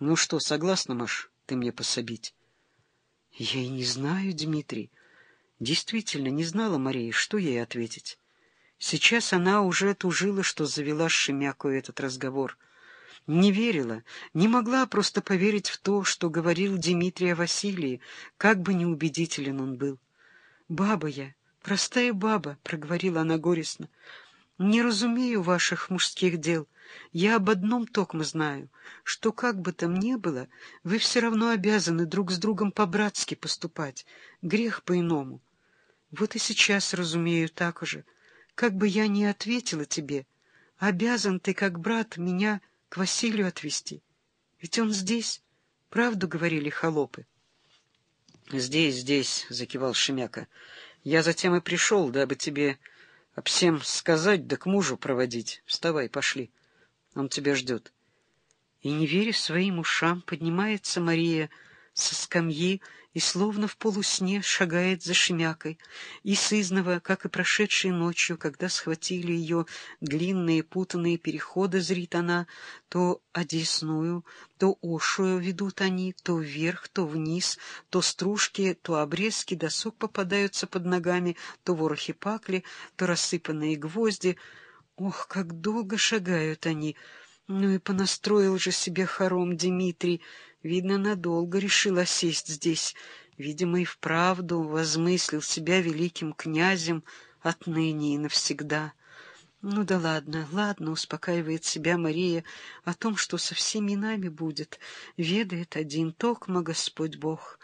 Ну что, согласна, Маш, ты мне пособить? Я и не знаю, Дмитрий. Действительно, не знала Мария, что ей ответить. Сейчас она уже тужила, что завела с Шемякою этот разговор. Не верила, не могла просто поверить в то, что говорил Дмитрий о Василии, как бы неубедителен он был. «Баба я, простая баба», — проговорила она горестно. «Не разумею ваших мужских дел. Я об одном токмо знаю, что как бы там ни было, вы все равно обязаны друг с другом по-братски поступать. Грех по-иному. Вот и сейчас разумею так же». Как бы я ни ответила тебе, обязан ты, как брат, меня к Василию отвезти. Ведь он здесь, правду говорили холопы. — Здесь, здесь, — закивал Шемяка. — Я затем и пришел, дабы тебе всем сказать, да к мужу проводить. Вставай, пошли. Он тебя ждет. И, не веря своим ушам, поднимается Мария со скамьи, и словно в полусне шагает за Шемякой, и сызнова, как и прошедшей ночью, когда схватили ее длинные путанные переходы, зрит она, то одесную, то ошую ведут они, то вверх, то вниз, то стружки, то обрезки досок попадаются под ногами, то ворохи пакли, то рассыпанные гвозди. Ох, как долго шагают они! Ну и понастроил же себе хором Дмитрий, Видно, надолго решил осесть здесь. Видимо, и вправду возмыслил себя великим князем отныне и навсегда. Ну да ладно, ладно, успокаивает себя Мария о том, что со всеми нами будет. Ведает один токма Господь Бог.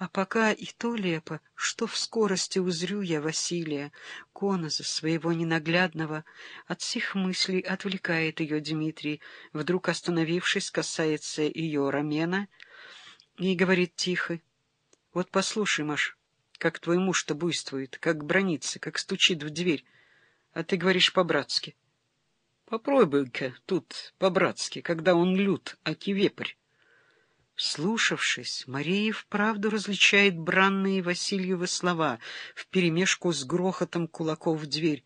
А пока и то лепо, что в скорости узрю я Василия, Коноза, своего ненаглядного. От сих мыслей отвлекает ее Дмитрий, вдруг остановившись, касается ее рамена и говорит тихо. — Вот послушай, Маш, как твой муж-то буйствует, как бронится, как стучит в дверь, а ты говоришь по-братски. Попробуй-ка тут по-братски, когда он лют, аки вепрь. Слушавшись, Мария вправду различает бранные Васильевы слова вперемешку с грохотом кулаков в дверь.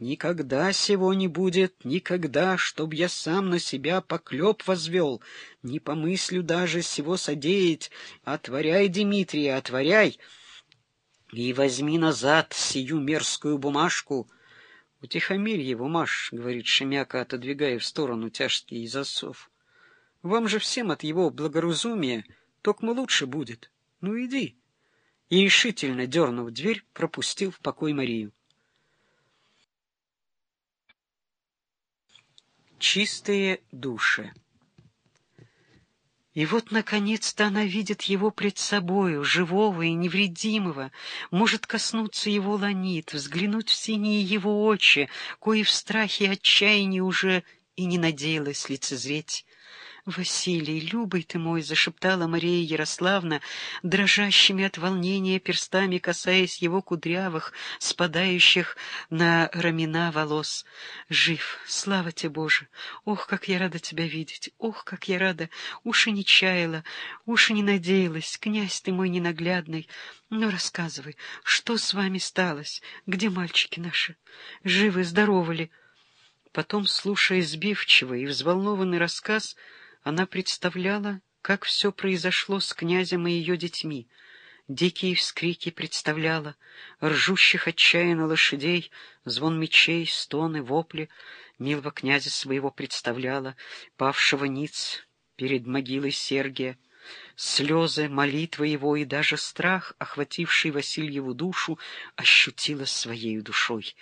Никогда сего не будет, никогда, чтоб я сам на себя поклеп возвел, не помыслю даже сего содеять. Отворяй, Дмитрий, отворяй, и возьми назад сию мерзкую бумажку. Утихомирь его, Маш, — говорит Шемяка, отодвигая в сторону тяжкий засов. Вам же всем от его благоразумия только лучше будет. Ну, иди. И решительно, дернув дверь, пропустил в покой Марию. Чистые души и вот, наконец-то, она видит его пред собою, живого и невредимого, может коснуться его ланит, взглянуть в синие его очи, кои в страхе и отчаянии уже и не надеялась лицезреть. «Василий, любый ты мой!» — зашептала Мария Ярославна, дрожащими от волнения перстами касаясь его кудрявых, спадающих на рамена волос. «Жив! Слава тебе, Боже! Ох, как я рада тебя видеть! Ох, как я рада! Уж и не чаяла, уж и не надеялась! Князь ты мой ненаглядный! Ну, рассказывай, что с вами сталось? Где мальчики наши? Живы, здоровы ли?» Потом, слушая сбивчивый и взволнованный рассказ, — она представляла, как все произошло с князем и ее детьми. Дикие вскрики представляла, ржущих отчаянно лошадей, звон мечей, стоны, вопли. Милого князя своего представляла, павшего ниц перед могилой Сергия. Слезы, молитвы его и даже страх, охвативший Васильеву душу, ощутила своей душой.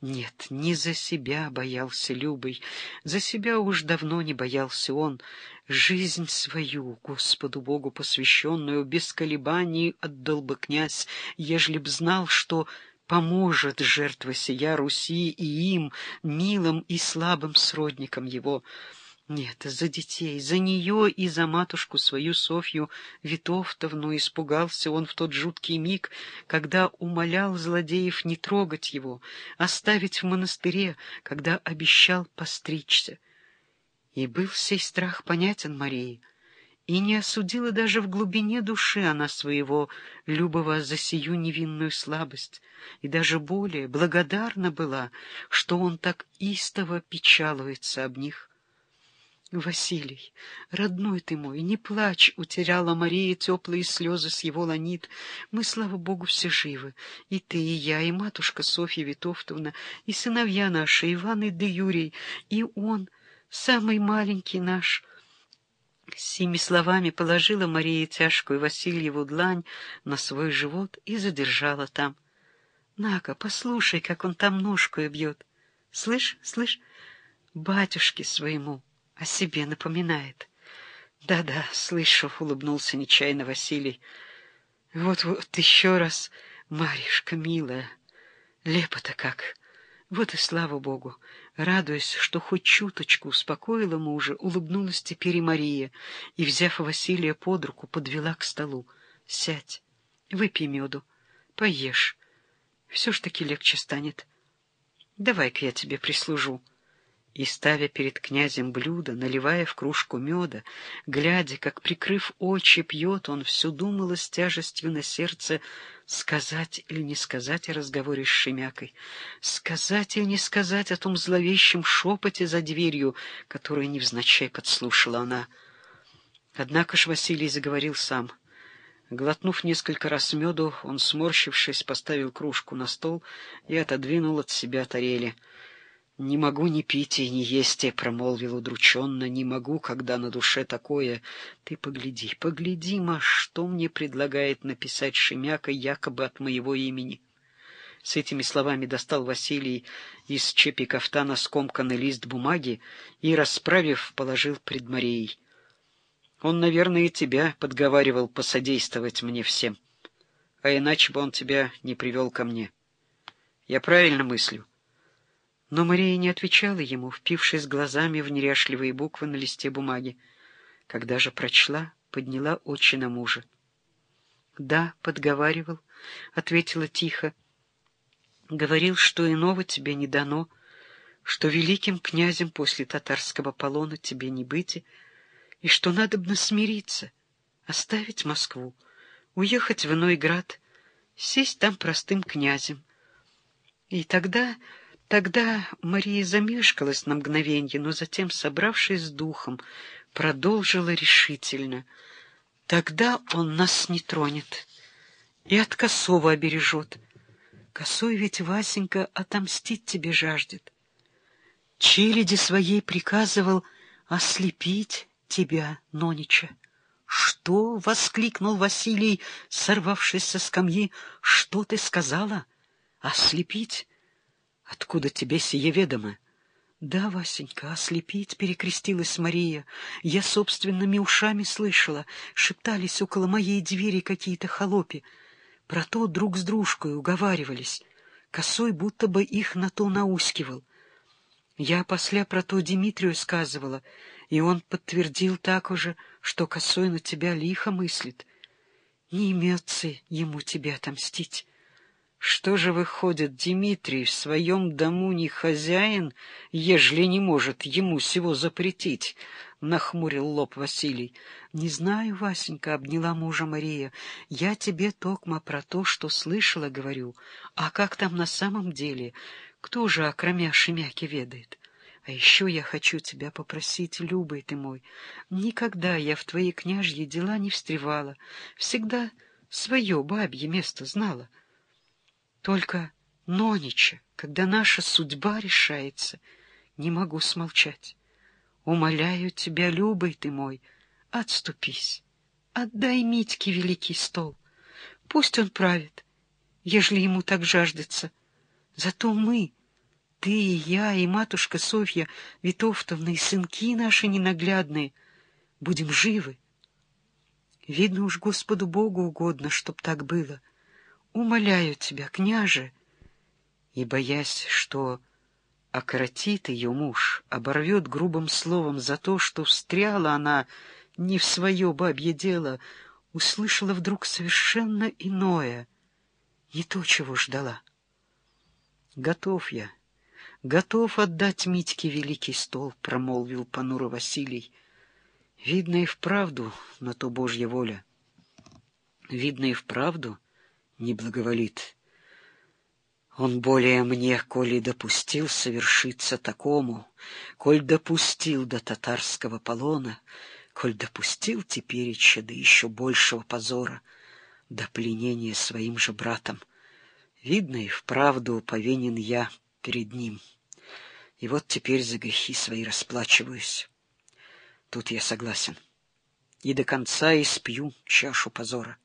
Нет, не за себя боялся Любый, за себя уж давно не боялся он. Жизнь свою, Господу Богу посвященную, без колебаний отдал бы князь, ежели б знал, что поможет жертва сия Руси и им, милым и слабым сродникам его. Нет, за детей, за нее и за матушку свою Софью Витовтовну испугался он в тот жуткий миг, когда умолял злодеев не трогать его, оставить в монастыре, когда обещал постричься. И был сей страх понятен Марии, и не осудила даже в глубине души она своего любого за сию невинную слабость, и даже более благодарна была, что он так истово печалуется об них. Василий, родной ты мой, не плачь, утеряла Мария теплые слезы с его ланит. Мы, слава богу, все живы. И ты, и я, и матушка Софья Витовтовна, и сыновья наши, Иван и да Юрий, и он, самый маленький наш. С сими словами положила Мария тяжкую Васильеву длань на свой живот и задержала там. На-ка, послушай, как он там ножкой бьет. Слышь, слышь, батюшке своему о себе напоминает. Да-да, слышу, улыбнулся нечаянно Василий. Вот-вот еще раз, Маришка, милая, лепо-то как. Вот и слава Богу, радуясь, что хоть чуточку успокоила мужа, улыбнулась теперь и Мария, и, взяв Василия под руку, подвела к столу. Сядь, выпей меду, поешь. Все ж таки легче станет. Давай-ка я тебе прислужу и, ставя перед князем блюдо, наливая в кружку меда, глядя, как, прикрыв очи, пьет, он все думал с тяжестью на сердце, сказать или не сказать о разговоре с Шемякой, сказать или не сказать о том зловещем шепоте за дверью, которую невзначай подслушала она. Однако ж Василий заговорил сам. Глотнув несколько раз меду, он, сморщившись, поставил кружку на стол и отодвинул от себя тарели — «Не могу ни пить и ни есть», — промолвил удрученно, — «не могу, когда на душе такое. Ты погляди, погляди, ма, что мне предлагает написать Шемяка якобы от моего имени». С этими словами достал Василий из чепи кафтана скомканный лист бумаги и, расправив, положил пред Марией. «Он, наверное, тебя подговаривал посодействовать мне всем, а иначе бы он тебя не привел ко мне. Я правильно мыслю?» Но Мария не отвечала ему, впившись глазами в неряшливые буквы на листе бумаги. Когда же прочла, подняла очи на мужа. «Да, подговаривал», — ответила тихо. «Говорил, что иного тебе не дано, что великим князем после татарского полона тебе не быть, и что надо бы смириться, оставить Москву, уехать в иной град, сесть там простым князем. И тогда Тогда Мария замешкалась на мгновенье, но затем, собравшись с духом, продолжила решительно. «Тогда он нас не тронет и от Косова обережет. Косой ведь, Васенька, отомстить тебе жаждет. Челяди своей приказывал ослепить тебя, Нонича». «Что?» — воскликнул Василий, сорвавшись со скамьи. «Что ты сказала? Ослепить?» Откуда тебе сие ведомо? Да, Васенька, ослепить, перекрестилась Мария. Я собственными ушами слышала, шептались около моей двери какие-то холопи. Про то друг с дружкой уговаривались. Косой будто бы их на то наускивал. Я после про то Дмитрию сказывала, и он подтвердил так уже, что Косой на тебя лихо мыслит. Не имется ему тебя отомстить. Что же выходит, Дмитрий в своем дому не хозяин, ежели не может ему всего запретить? — нахмурил лоб Василий. — Не знаю, Васенька, — обняла мужа Мария. — Я тебе, Токма, про то, что слышала, говорю. А как там на самом деле? Кто же, окромя Шемяки, ведает? А еще я хочу тебя попросить, Любый ты мой. Никогда я в твои княжьи дела не встревала. Всегда свое бабье место знала. — только Нонича, когда наша судьба решается, не могу смолчать. Умоляю тебя, Любый ты мой, отступись, отдай Митьке великий стол. Пусть он правит, ежели ему так жаждется. Зато мы, ты и я, и матушка Софья Витовтовна, и сынки наши ненаглядные, будем живы. Видно уж Господу Богу угодно, чтоб так было — Умоляю тебя, княже!» И, боясь, что окоротит ее муж, оборвет грубым словом за то, что встряла она не в свое бабье дело, услышала вдруг совершенно иное, не то, чего ждала. «Готов я, готов отдать Митьке великий стол», — промолвил понуро Василий. «Видно и вправду на то Божья воля. Видно и вправду — не благоволит. Он более мне, коли допустил совершиться такому, коль допустил до татарского полона, коль допустил тепереча до еще большего позора, до пленения своим же братом. Видно, и вправду повинен я перед ним. И вот теперь за грехи свои расплачиваюсь. Тут я согласен. И до конца испью чашу позора.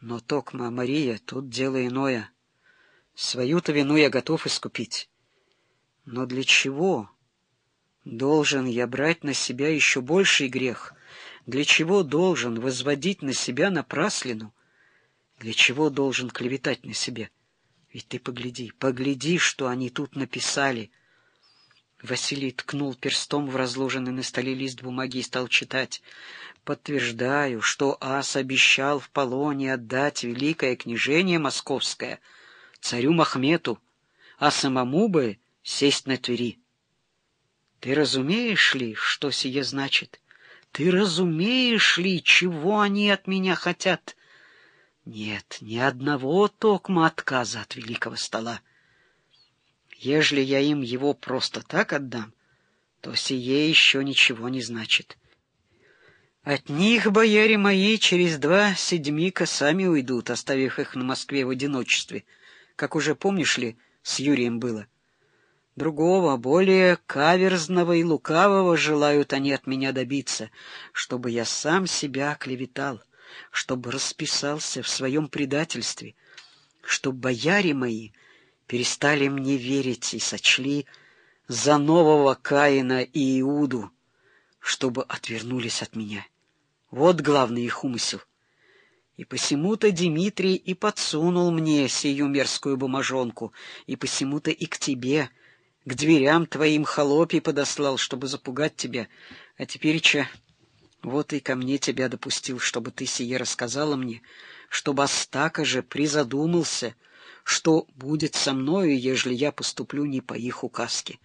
Но, Токма, Мария, тут дело иное — Свою-то вину я готов искупить. Но для чего должен я брать на себя еще больший грех? Для чего должен возводить на себя напраслину? Для чего должен клеветать на себя? Ведь ты погляди, погляди, что они тут написали. Василий ткнул перстом в разложенный на столе лист бумаги и стал читать. «Подтверждаю, что ас обещал в полоне отдать великое княжение московское — царю Махмету, а самому бы сесть на Твери. Ты разумеешь ли, что сие значит? Ты разумеешь ли, чего они от меня хотят? Нет, ни одного токма отказа от великого стола. Ежели я им его просто так отдам, то сие еще ничего не значит. От них, бояре мои, через два седьмика сами уйдут, оставив их на Москве в одиночестве — как уже помнишь ли, с Юрием было. Другого, более каверзного и лукавого желают они от меня добиться, чтобы я сам себя клеветал, чтобы расписался в своем предательстве, чтобы бояре мои перестали мне верить и сочли за нового Каина и Иуду, чтобы отвернулись от меня. Вот главный их умысел — и посему-то Дмитрий и подсунул мне сию мерзкую бумажонку, и посему-то и к тебе, к дверям твоим холопий подослал, чтобы запугать тебя. А теперь, че, вот и ко мне тебя допустил, чтобы ты сие рассказала мне, чтобы Астака же призадумался, что будет со мною, ежели я поступлю не по их указке.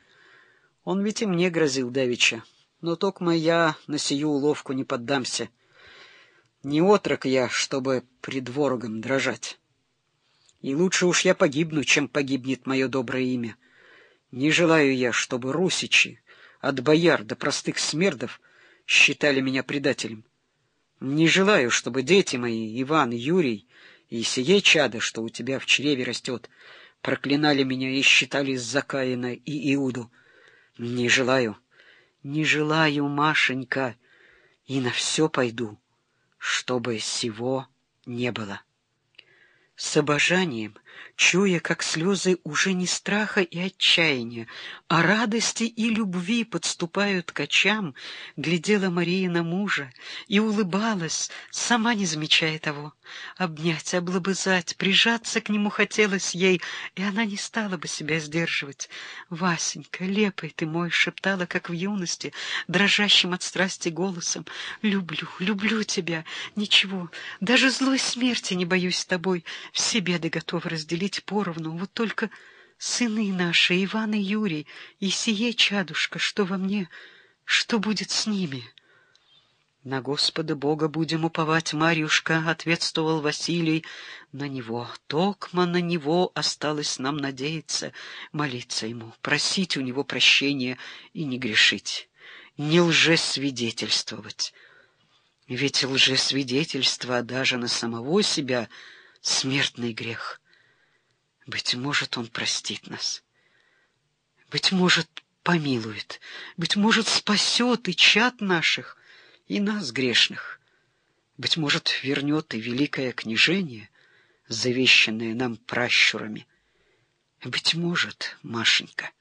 Он ведь и мне грозил давеча, но только я на сию уловку не поддамся». Не отрок я, чтобы пред ворогом дрожать. И лучше уж я погибну, чем погибнет мое доброе имя. Не желаю я, чтобы русичи, от бояр до простых смердов, считали меня предателем. Не желаю, чтобы дети мои, Иван, Юрий и сие чадо, что у тебя в чреве растет, проклинали меня и считали за Каина и Иуду. Не желаю, не желаю, Машенька, и на все пойду чтобы сего не было. С обожанием, чуя, как слезы уже не страха и отчаяния, а радости и любви подступают к очам, глядела Мария на мужа и улыбалась, сама не замечая того. Обнять, облобызать, прижаться к нему хотелось ей, и она не стала бы себя сдерживать. «Васенька, лепой ты мой!» — шептала, как в юности, дрожащим от страсти голосом. «Люблю, люблю тебя! Ничего, даже злой смерти не боюсь с тобой. Все беды готовы разделить поровну. Вот только сыны наши, Иван и Юрий, и сие чадушка, что во мне, что будет с ними?» «На Господа Бога будем уповать, Марьюшка», — ответствовал Василий. «На Него, токмо на Него осталось нам надеяться, молиться Ему, просить у Него прощения и не грешить, не лжесвидетельствовать. Ведь лжесвидетельство даже на самого себя — смертный грех. Быть может, Он простит нас. Быть может, помилует, быть может, спасет и чад наших, и нас, грешных. Быть может, вернет и великое княжение, завещанное нам пращурами. Быть может, Машенька —